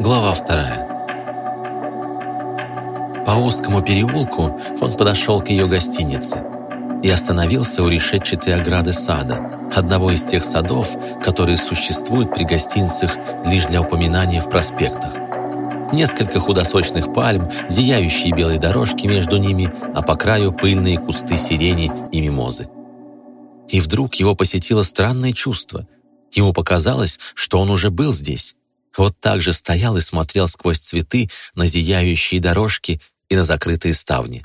Глава вторая. По узкому переулку он подошел к ее гостинице и остановился у решетчатой ограды сада, одного из тех садов, которые существуют при гостиницах лишь для упоминания в проспектах. Несколько худосочных пальм, зияющие белые дорожки между ними, а по краю пыльные кусты сирени и мимозы. И вдруг его посетило странное чувство. Ему показалось, что он уже был здесь, вот так же стоял и смотрел сквозь цветы на зияющие дорожки и на закрытые ставни.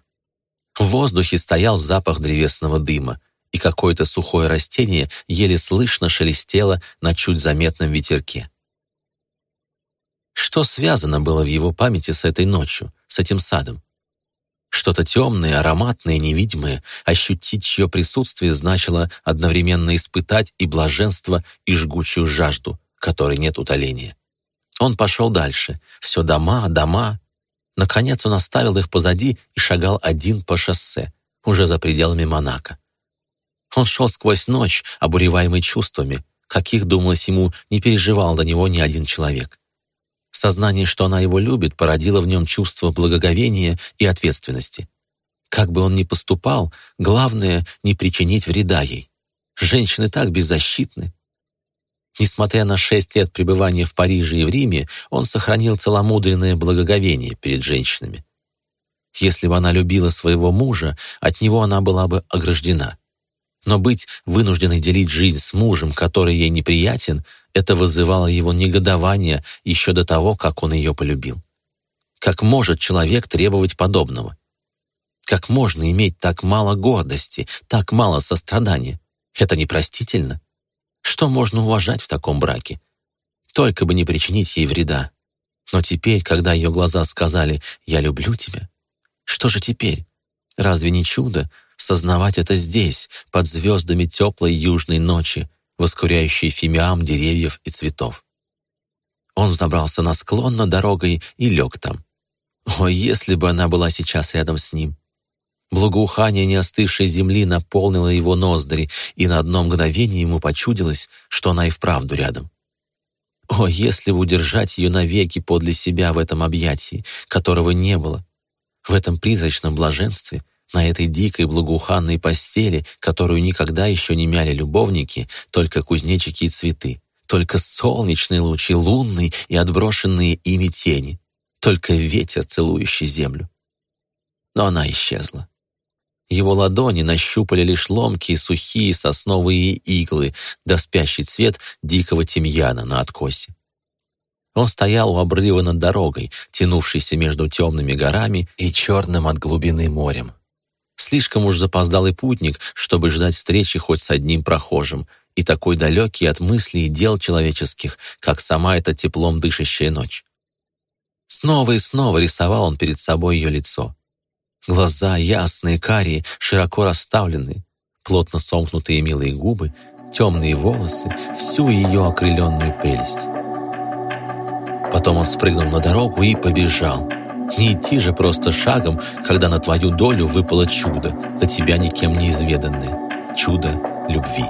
В воздухе стоял запах древесного дыма, и какое-то сухое растение еле слышно шелестело на чуть заметном ветерке. Что связано было в его памяти с этой ночью, с этим садом? Что-то темное, ароматное, невидимое, ощутить чье присутствие значило одновременно испытать и блаженство, и жгучую жажду, которой нет утоления. Он пошел дальше. Все дома, дома. Наконец он оставил их позади и шагал один по шоссе, уже за пределами Монако. Он шел сквозь ночь, обуреваемый чувствами, каких, думалось ему, не переживал до него ни один человек. Сознание, что она его любит, породило в нем чувство благоговения и ответственности. Как бы он ни поступал, главное — не причинить вреда ей. Женщины так беззащитны, Несмотря на шесть лет пребывания в Париже и в Риме, он сохранил целомудренное благоговение перед женщинами. Если бы она любила своего мужа, от него она была бы ограждена. Но быть вынужденной делить жизнь с мужем, который ей неприятен, это вызывало его негодование еще до того, как он ее полюбил. Как может человек требовать подобного? Как можно иметь так мало гордости, так мало сострадания? Это непростительно. Что можно уважать в таком браке? Только бы не причинить ей вреда. Но теперь, когда ее глаза сказали «я люблю тебя», что же теперь? Разве не чудо сознавать это здесь, под звездами теплой южной ночи, воскуряющей фимиам деревьев и цветов? Он забрался на склон над дорогой и лег там. О, если бы она была сейчас рядом с ним! Благоухание неостывшей земли наполнило его ноздри, и на одно мгновение ему почудилось, что она и вправду рядом. О, если бы удержать ее навеки подле себя в этом объятии, которого не было, в этом призрачном блаженстве, на этой дикой благоуханной постели, которую никогда еще не мяли любовники, только кузнечики и цветы, только солнечные лучи, лунные и отброшенные ими тени, только ветер, целующий землю. Но она исчезла. Его ладони нащупали лишь ломкие сухие сосновые иглы да спящий цвет дикого тимьяна на откосе. Он стоял у обрыва над дорогой, тянувшейся между темными горами и черным от глубины морем. Слишком уж запоздалый путник, чтобы ждать встречи хоть с одним прохожим, и такой далекий от мыслей и дел человеческих, как сама эта теплом дышащая ночь. Снова и снова рисовал он перед собой ее лицо. Глаза ясные, карие, широко расставленные, плотно сомкнутые милые губы, темные волосы, всю ее окрыленную прелесть. Потом он спрыгнул на дорогу и побежал. Не идти же просто шагом, когда на твою долю выпало чудо, до тебя никем не изведанное. Чудо любви.